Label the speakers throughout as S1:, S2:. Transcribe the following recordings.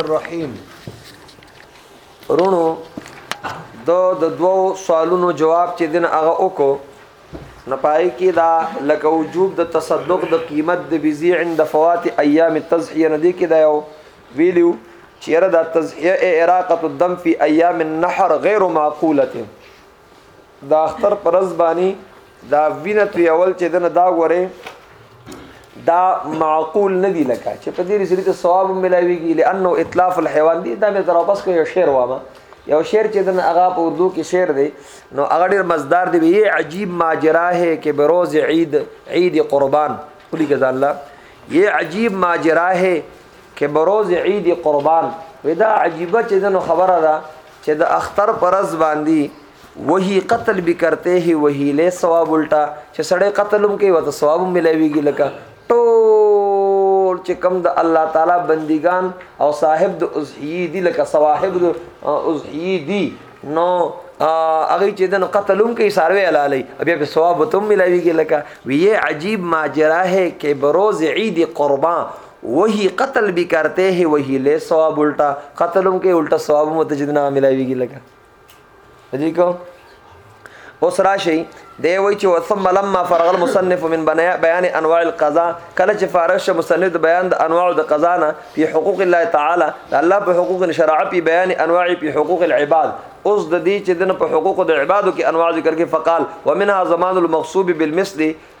S1: الرحیم رونو د د دوو سوالونو جواب چې دین هغه وکړو نه پای کې دا لکه وجوب د تصدق د قیمت د بیزی عند فوات ایام التزحیه نه دی کې دا یو ویلو چې را د تزحیه اراقه الدم فی ایام النحر غیر معقوله د اختر پرز بانی دا وینه تو اول چې دنه دا غوري دا معقول نه دی لکه چې په دې سری ته ثواب ملاويږي لانه اتلاف الحيوان دی دا مې تر واپس کوي شعر وامه یو شعر چې دنه هغه په اردو کې شعر دی نو هغه ډیر مزدار دی وی عجیب ماجرا ہے کې بروز عید عید قربان کلی غزا الله یہ عجیب ماجرا ہے کې بروز عید قربان ودا عجیبه چې دنه خبره ده چه د اختر په رز باندی وهی قتل به کرتے هی وهی له ثواب الټا چه سړی قتل هم کوي ته ثواب ملويږي لکه ټول چې کم د الله تعالی بندگان او صاحب د اضحیه دي لکه صواحب د اضحیه دي نو هغه چې دنو قتلوم کې ساروي علالي بیا په ثواب تم ملاويږي لکه وی عجیب ماجرا ہے کې بروز عید قربان وهی قتل بی کرته هی وهی له ثواب الټا قتل هم کې الټا ثواب هم ته جدنا ملاویږي لکه دې کو اوس راشي دی وای چې وثم لما فرغ المصنف من بیان انواع القضاء کله چې فارغ شه مصنف د بیان د انواع د قضا نه په حقوق الله تعالی د الله په حقوق شرع په بیان انواع په حقوق العباد اوس د دې چې د په حقوق د عبادو کې انواع ذکر کې فقال ومنها زمان المغصوب بالمثل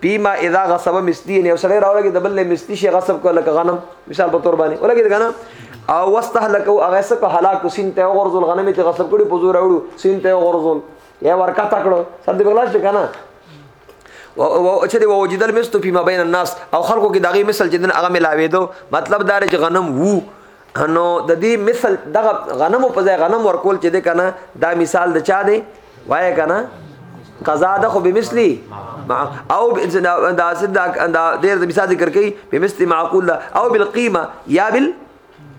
S1: پیما اذا غصب مستی یعنی سړی راولګي د بل مستی شي غصب کول لکه غنم مثال په تور باندې ولګي غنم او واستهلکو هغه څه په هلاک سین ته غرزل غنم ته غصب کړي په زور راوړو سین ته غرزل یا ورکا تکړو سر دې بغلاش کنه او چې دی وجدل مست فيما بين الناس او خلکو کې دغه مثال چې دن هغه ملاوي دو مطلب دا چې غنم وو نو د دې مثل دغه غنمو په ځای غنم ورکول چې ده کنه دا مثال د چا دی وای کنه قضا ده خو بمثلی او دا سد دا ډیر د مثال ذکر کوي بمثل معقول او بالقيمه یا بال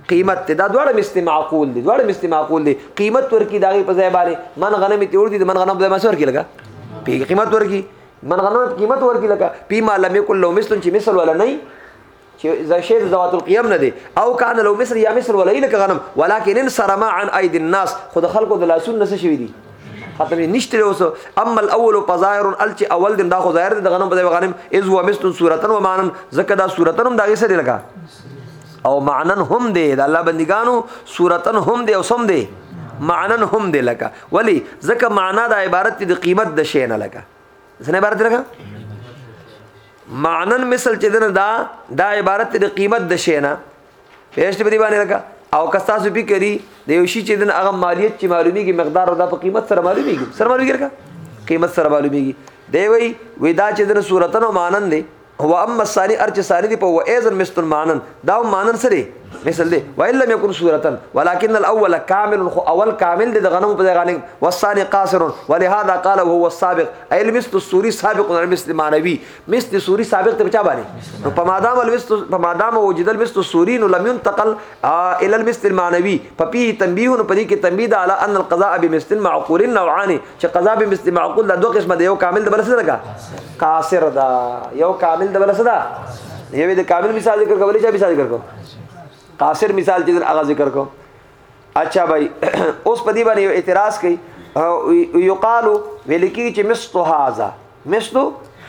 S1: قیمت ته دا دواړه مثل معقول دي دواړه مثل معقول دي قیمت ورکی دا په ځای باندې من غنم ته ور دي من غنم د مسور کې لګا پی قیمت ورکی من غنم قیمت ورکی لګا پی ما لم یکل لو مثل چې مثل ولا نه چې زشیر ذوات القيم نه دي او کان لو مصر یا مصر ولین غنم ولکن انصر ما عن ايد الناس خود خلکو د لاسون نس شوی دي ختم نشته اوس اما الاول فظاهر الچ اول دم دا خو ظاهر د غنم په غنم از هو مثل صورتن و معنن زکه دا صورتن هم دا غي سره لگا او معنن هم دی د الله بندگانو صورتن هم دی او سم دی معنن هم دی لکه ولی زکه معنا د عبارت د قیمت د شی نه لکه څنګه عبارت لګا معنن مثل چې دنه دا دا عبارت د قیمت د شی نه پېشت په دی باندې لګا او کستا سو پی کری د یو شی چې دنه هغه مالیت چې معلومیږي مقدار او دا په قیمت سره معلومیږي سره معلومیږي قیمت سره معلومیږي دی وی ودا چې دنه صورتن او معنن دی هو اما الثاني ارچ ثاني دی په و ايزن مثل مانن دا مانن سره مثل دی و الا يكون صورتا ولكن الاول كامل خو اول کامل دی د غنم په غنم والثاني قاصر ولهذا قال وهو السابق اي مثل السوري سابق مثل مانوي مثل سوري سابق ته بچا باندې نو په مادام الوست په مادام وجود المثل السوري نو لم ينتقل الى المثل المانوي ففيه تنبيه نو په دې کې تنبيه ده على ان القضاء بمثل معقول نوعان چې قضا به مثل معقول دا دوه قسمه دی یو کامل د بل سره کا قاصر دا یو کامل د بل سره یو د کامل مثال ذکر کولې چې مثال ذکر کو قاصر مثال چې هغه ذکر کو اچھا بھائی اوس په دې باندې اعتراض کوي یقال ویل کی چې مست هاذا مثلو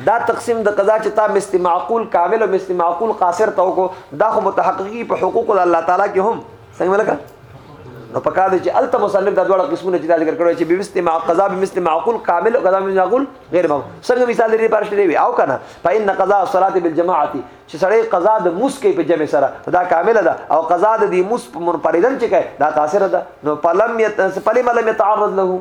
S1: دا تقسیم د قضا چې تا مثل معقول کامل او مثل معقول قاصر ته وکړو دا خو متحققي په حقوق د الله تعالی کې هم څنګه لګا نو پکا دي چې الته مصنف دا ډول قسمونه چې ذکر کړو چې به مثل مع قضا به مثل معقول کامل او قضا به معقول غیر معقول څنګه مثال لري پارش لري او کنه فإن قضاء الصلاة بالجماعة چې سړی قضا د موس کې په جمع سره دا کامل ده او قضا د دې موس په منفردن چې کوي دا قاصر ده نو فلم يت فلم لم يتعرض له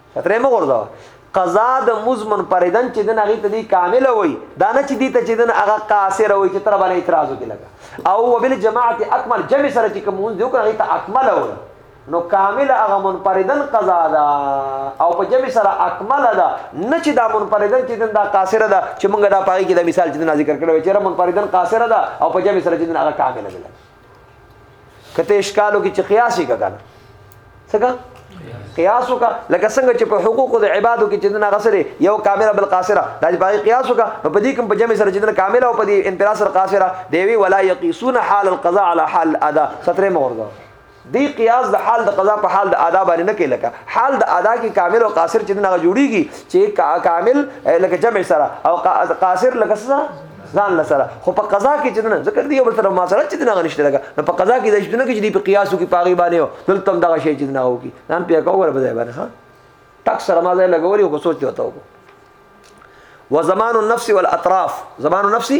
S1: ترې مو ورځو قضا د مزمن پردن چې دن هغه ته دی کامل وای دا نه چې دی ته چې دن هغه قاصر وای چې تر باندې اعتراض وکړي لګا او وبل جماعت اکمل جمع سره چې کوم دی هغه ته اکمل وای نو کامل هغه منفردن قضا ده او په جمع سره اکمل ده نه چې دا منفردن چې دن دا قاصر ده چې موږ دا پاره کې د مثال چې ذکر کړو چې منفردن قاصر ده او په جمع سره چې دن هغه کامل ده کته اشکالو کې چې قیاس یې کړه څنګه قیاس وکا لکه څنګه چې په حقوق د عبادو کې چې دنا غسره یو کامله بل قاصره دا چې باقي قیاس وکا په دې کوم په جمع سره چې دنا کامله او په دې انفراس سره قاصره دی وی ولا یقیسون حال القضاء على حال الادا ستره مورده دی قیاس د حال د قضا په حال د ادا باندې نه کې لکه حال د ادا کې کامل او قاصر چې نه جوړیږي چې کامل لکه جمع سره او قاصر لکه سره ځان لسره خو په قضا کې چې نه ذکر دی یو بل سره ما سره چې نه غنښت لګا نو په قضا کې د شتونه کې چې په قیاسو کې پاغي باندې دلته هم دغه شی چې نه وو کې نن په کومه باندې باندې ها تک سره ما ځای لګولې او سوچ ته وتاو و زمان النفس والاطراف زمان النفس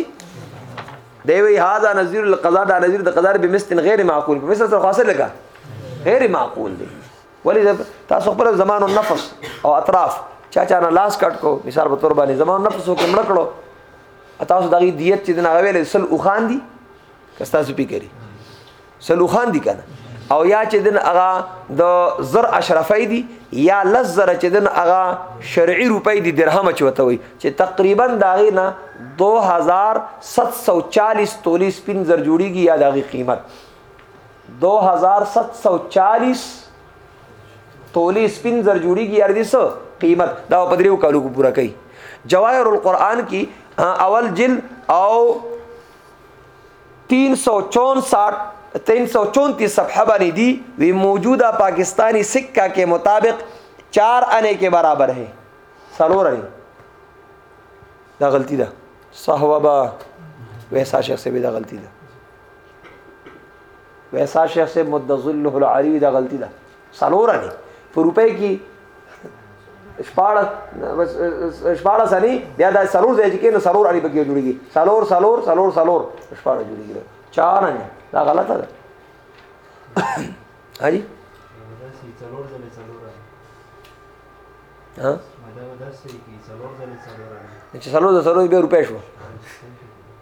S1: دی وی هاذا نذیر القضاء دا نذیر د قضا به مثل غیر معقول په مثل سره خاصه لګا غیر معقول دی ولی تاسو خپل زمان النفس او اطراف چا چا نه لاس کټ کو مثال په تور باندې زمان النفس کو مړ کړو تاسو دغه دیت چې نه غویل سل او خان دي کستا سپی کری سل او خان دي کنه او یا چې دن اغا د زر اشرفی دي یا لزر چې دن اغا شرعي روپی دي درهم چوته وي چې تقریبا داغه نه 2740 تولی سپین زر جوړیږي یا داغه قیمت دو هزار ست سو چالیس تولې سپین زر جوړیږي یار دې څه قیمت دا په دریو کالو کې پوره کوي جواهر القرآن کې اول جلد او 364 334 صفحه باندې دی وی موجوده پاکستانی سکه کې مطابق 4 انے کې برابر ہے سلور انے دا غلطی ده صحوبه ویسا شخص به دا غلطی ده ویسا شیخ سے مد ظله العلی دا غلطی ده سلور نه په روپې کې شپاړه شپاړه سني بیا دا سلور ځای کې نو سلور علی بګي جوړیږي سلور سلور سلور سلور شپاړه جوړیږي چار نه دا غلطه ده هاي سلور ځای سلور ها چې سلور ځای سلور بیا روپې شو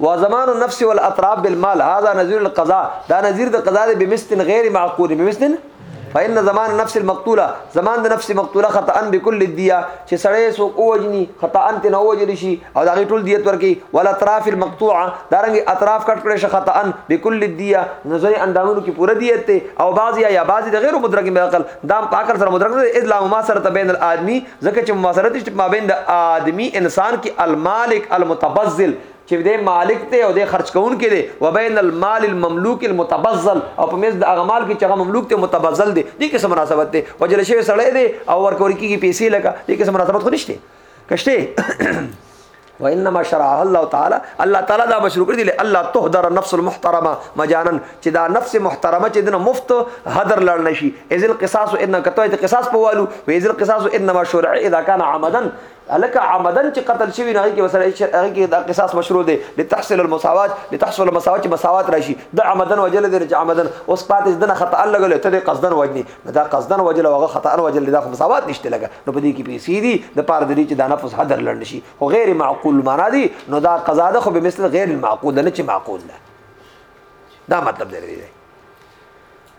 S1: وزمان النفس والاطراف بالمال هذا نذير القضاء دا نذير د قضاء بمثل غير معقول بمثل فإن زمان النفس المقتوله زمان د نفس مقتوله خطأ بكل الديه چې سړی سو اوجني خطأ انت نه اوجل شي او دا ټول دیت ورکی ولا اطراف المقطوعه دا رنګ اطراف کټ کړي شي خطأ بكل الديه نظر اندامونو کې پوره دیت ته او بعضی یا بعضی د غیر مدرک به عقل دا عقل سره مدرک نه اذ لا ما سره بین الادمی ځکه چې مماثلت نشته مابین د آدمی انسان کې المالک المتبذل چې د مالک ته او د خرج کون کې دی وبین المال المملوک المتبذل او په مېز د هغه مال کې چې هغه مملوک ته متبذل دی دې کې څه مناسبت دی وجل شوی سړی دی او ورکور کېږي پیسې لکه دې کې څه مناسبت خو نشته کشته وانما شرعها الله تعالی الله تعالی دا مشروع کړی دی الله تهدر النفس المحترمه مجانا چې دا نفس محترمه چې دنه مفت هدر لړ نشي اذ القصاص ان کته ته قصاص په والو و اذ القصاص انما شرع اذا كان عمدا الک عمدا چې قتل شوی نه کې وسره هغه کې دا قصاص مشروع دی لتحصل المساوات لتحصل المساوات مساوات راشي د عمدا وجل دی چې عمدا اوس پاتې دنه خطا لګل ته قصدن وجني دا قصدن وجل وغه خطا وجل دا مساوات نشته لګ نو په دې کې پیسې دي د پاره د دې چې دا نفس حدر لړل شي خو غیر معقول معنا دي نو دا قضا ده خو به مثل غیر معقول نه چې معقول ده دا مطلب دی دی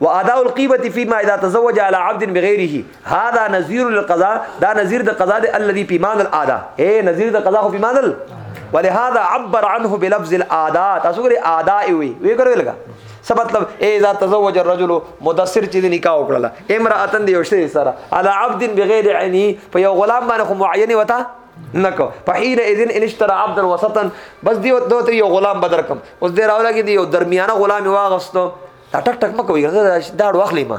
S1: واداء القيمه فيما اذا تزوج على عبد بغيره هذا نذير للقضاء دا نذير د قضاء دی الذي في مان الادا اے نذير د قضاء خو په مان ولهذا عبر عنه بلفظ الادا تاسو ګره ادا وي وی ګره لګا څه مطلب ای اذا تزوج الرجل مدثر چې د نکاح وکړه امراتن دی یوشته سره على عبد بغیر عینی په یو غلام باندې خو معین وتا نکو فحين اذن ان اشترى عبدا وسطا بس دی دوه ته یو غلام بدر کم اوس دی راولا کې دی یو درمیانه غلام واغستو دا ټک ټک مکو یو دا واخلې ما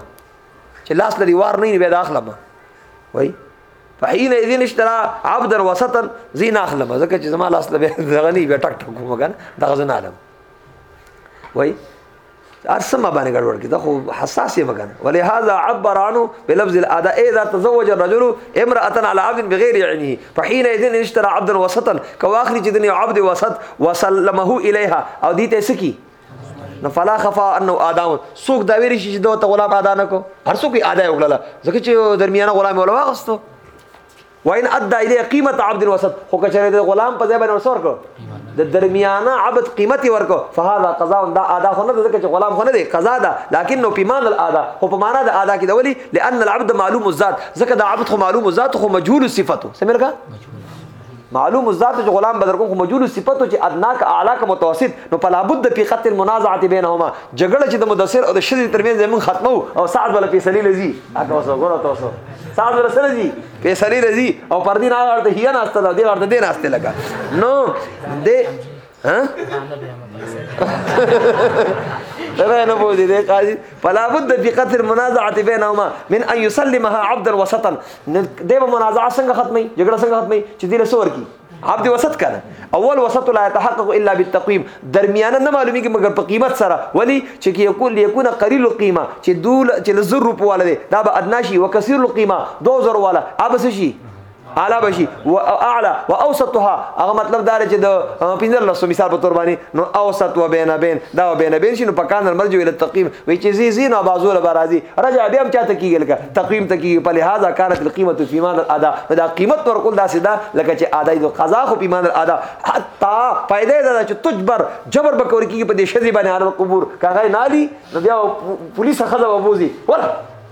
S1: چې لاس لري وار نه به دا اخلم وای فحين اذن اشترى عبدا وسطا زین اخلم ځکه چې زما لاس لري غنی به ټک ټک کوم کنه دا غزن عالم وای ارسمه باندې ګډوډ کی دا خو حساس یې مګن ولهذا عبر عنه بلفظ الاداء اذا تزوج الرجل امراه على عبد بغير عينه فحين اذن اشترى عبدا وسطا كواخر جدني عبد وسط وسلمه اليها او دي ته سکی نو فلا خفا انه ادم سوق دا ویری شي چې دوه غلام ادا نه کو هر څوک ادا وکړه ځکه چې درمیانه غلام ولا واغستو وان ادى اليه قيمه عبد الوسط خو کچره د غلام په ځای باندې ورسور کو د درمیانه عبد قیمتي ورکو فهذا قضاء دا ادا خو نه د چې غلام خو نه دی قضا ده لکنه په مان الادا خو په معنا د ادا کې د ولی لان العبد معلوم الذات ځکه د عبد خو معلوم الذات خو مجهول صفته سمرګه معلوم الذات چې غلام بدر کوم مجهول صفته چې ادناک اعلی کا متوسط نو په لابد په قتل منازعه بینهما جګړه چې د مدثر او د شذ ترمنځ موږ ختمو او سعد ولا فیصله لذي تاسو سره ګورو تاسو تاسو سره سره دي فیصله رضی او پر دین هغه ته هیانه است دا دی ورته دین است لګا نو د ها دا نه بوزي دي قاضي فلا بد في قتل المنازعه بينهما من ان يسلمها عبدا وسطا دغه منازعه څنګه ختمي جګړه څنګه ختمي چې دې له سور کی عبد وسط کنه اول وسط لا يتحقق الا بالتقويم درمیانه نه معلومیږي مګر په قیمت سره ولی چې کې یکول یکونه قلیل القیمه چې دول چې لزر روپو والا دی دا به ادنا شي وکثیر القیمه 2000 والا ابس شي اعلی بشي او اعلى واوسطها هغه مطلب دا چې د 15 مثال په تور باندې نو اوسط و بین بین دا و بین بین شنو پکان المرجو الى التقویم وی چې زی زی نو بازول برازي رجع بیا هم چاته کیږي لکه تقویم ته کیږي په لهدا كانت القیمه فی مان الادا دا قیمت ور کول دا سیدا لکه چې ادا د قضا خو په مان الادا حتا فائدې دا چې تجبر جبر بکور کیږي په دې شذ باندې عالم قبور کاغه نالی نو بیا پولیس خزه وبوزي ور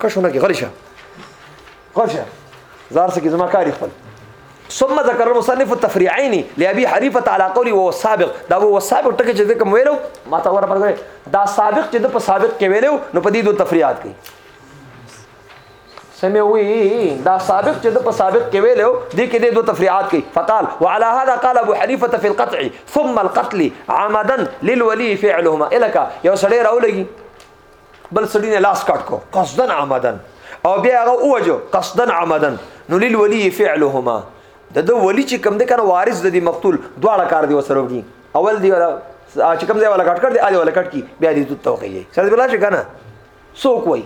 S1: کښونه کې غلی شه غلی شه زار سکه زما کاری خپل ثم ذکر المصنف التفريعين لابي حريفه على قولي وهو السابق دا وهو السابق ټکه چې کوم ویلو ما ته ور پرځه دا سابق چې د په سابق کې ویلو نو په دې دوه تفریعات کوي سمې وی دا سابق چې د په سابق کې ویلو دې کې دې دوه تفریعات کوي فقال وعلى هذا قال ابو حنيفه في القطع ثم القتل عمدا للولي فعلهما الک یو سړی راولګي بل سړی نه لاس کټ کو قصدن عمدن او بیا هغه اوجو قصدن عمدن نو لیل ولی فعلهما د د ولی چې کم د کنه وارث د دې مقتول دواړه کار دی وسره وږي اول دی ولا چې کم دی ولا کټ کړ دی اړ ولا کټ کی بیا دې توقیږي سره بلا چې کنه سو کوی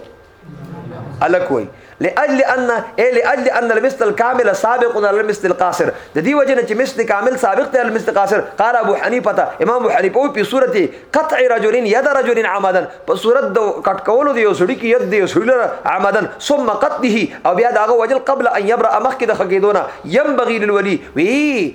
S1: الک وای لاجل ان اي لاجل ان المثل الكامل سابق على المثل القاصر د دې وجه نه چې مثل کامل سابق دی المثل قاصر قال ابو حنیفه ته امام ابو حنیفه او په صورت قطع رجل يد رجل عمدا په صورت د کټ کولو دی یو سړي کې يد دی سړي عمدا ثم قتله او بیا داغه وجل قبل ان يبرأ مخکې د خګیدونه ينبغي للولي وی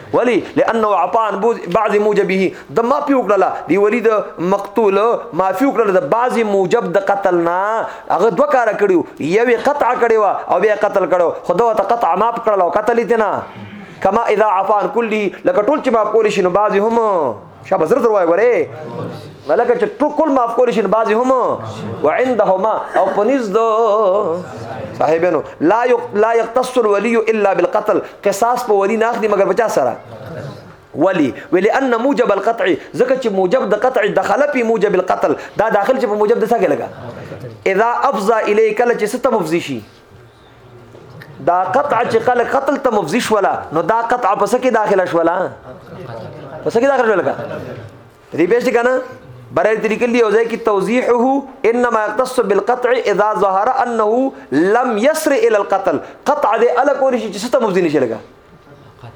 S1: ولی لانه عطاء بعض موجبه د ما پیو کړل دی ولید مقتول ما پیو کړل د بعض موجب د قتل نه هغه دوه کار کړیو یوې قطع کړی و او بیا قتل کړو خدا ته قطع ما کړل او قتل تینا کما اذا عفان کلی لکه ټول چې ما کول شي نو بعض هم شابه زر زر وای وره ملکه چې ټول معاف کول شي بعضی هم وعندهما او پنيز دو صاحبانو لا لا يقتص الولي الا بالقتل قصاص په ولي نه اخلي مګر بچا سره ولی ولی ان موجب القطع ځکه چې موجب د قطع دخل په موجب القتل دا داخل چې په موجب د څه کې لګا اذا افضى اليك لچ ست مفزي شي دا قطع چې کله قتل ته مفضی شولا نو دا قطع پس کې داخله شولا پس کې داخله شولا دې پېښ کنه برای طریقې دی او ځای کې توضیحه انما يختص بالقطع اذا ظهر انه لم يسر الى القتل قطع دې الکو نشي چې ست مفضی نشي لګا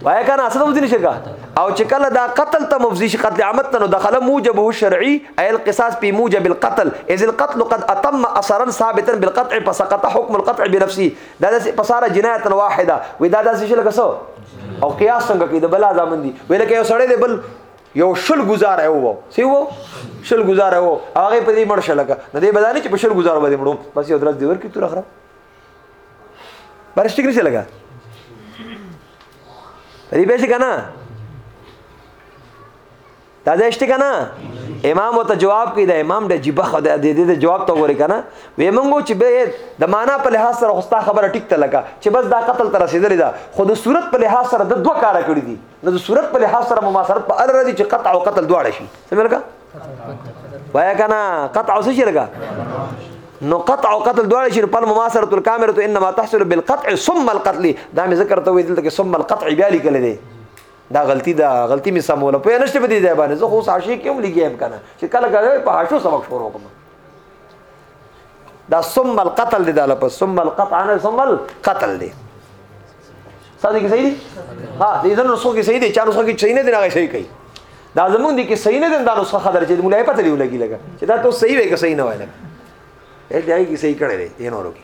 S1: وای کنه اصل مفضی نشي کا او چې کله دا قتل ته مفضی شي قتل عامت ته نو دخل موجبه الشرعي اي القصاص په موجب القتل اذ القتل قد اتم اثرا ثابتا بالقطع فسقط حكم القطع بنفسه دا د پساره جنایت واحده وې دا د څه لکه سو او قیاس څنګه کې د بل ځامن دي وې لکه یو سړی دی بل یو شل گزار ہے وو سی وو شل گزار ہے وو هغه په دې مړ شلګه نه دې بدانه چې په شل گزار باندې مړو بس یو درځ دی ورکی تور اخره برش ٹھیک نہیں چلے گا ری بیسے کا نا تازه شته کنه امام وته جواب کوي دا امام د جيبه خو د دې د جواب ته وری کنه وې مونږ چې به د معنا په لحاظ سره خوستا خبره ټیک ته لګه چې بس دا قتل تر رسیدلې ده خو د صورت په لحاظ سره د دوه کاره کړی دي نو د صورت په لحاظ سره مماثلت په ار راځي چې قطع او قتل دواړه شي سمه لګه وای کنه قطع څه شي لګا نو قطع او قتل دواړه شي په مماثله الکامره انما تحصل بالقطع ثم القتل دا مې ذکر ته ویل کې ثم القطع بیا لیکل دي دا غلطی دا غلطی می سموله په نشته په دې ځای باندې زه خو ساشي کوم لګیم کنه چې کله کله په هاشو سبق شروع کوم دا ثم القتل دی دا لپس ثم القطع نه ثم القتل دی ساده کې صحیح دی ها دې زنه نسخه کې صحیح دی چا نسخه کې صحیح نه دی هغه صحیح کوي دا زمونږ دي کې صحیح نه دی دا نسخه خبره چې مولا یې پته دی ولګي لګا چې دا ته صحیح وای که صحیح نه وای لګا اې دای کې صحیح کړی دی یې نورو کې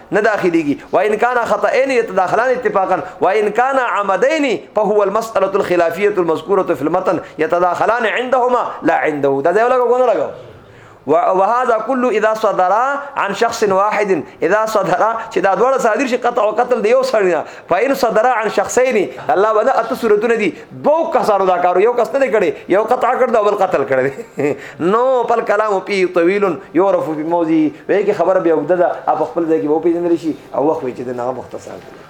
S1: نداخليږي وإن كان خطأين يتداخلان اتفاقا وإن كان عمدين فهو المسألة الخلافية المذكورة في المتن يتداخلان عندهما لا عنده دا ځای لګو نه لګو وهذا كله اذا صدر عن شخص واحد اذا صدر چې دا دوړ صادر شي قطع او قتل دی یو سړی فإن صدر عن شخصين الله ودا اته صورتونه دي دوه کسانو دا کارو یو کس نه کړي یو قطع کړ دا بل قتل کړي نو بل کلام پی طويل يعرف في موضوع وی کی خبر به وګدا اپ خپل ځای کې وو پیژندل شي او وخت وی چې دا نه مختصر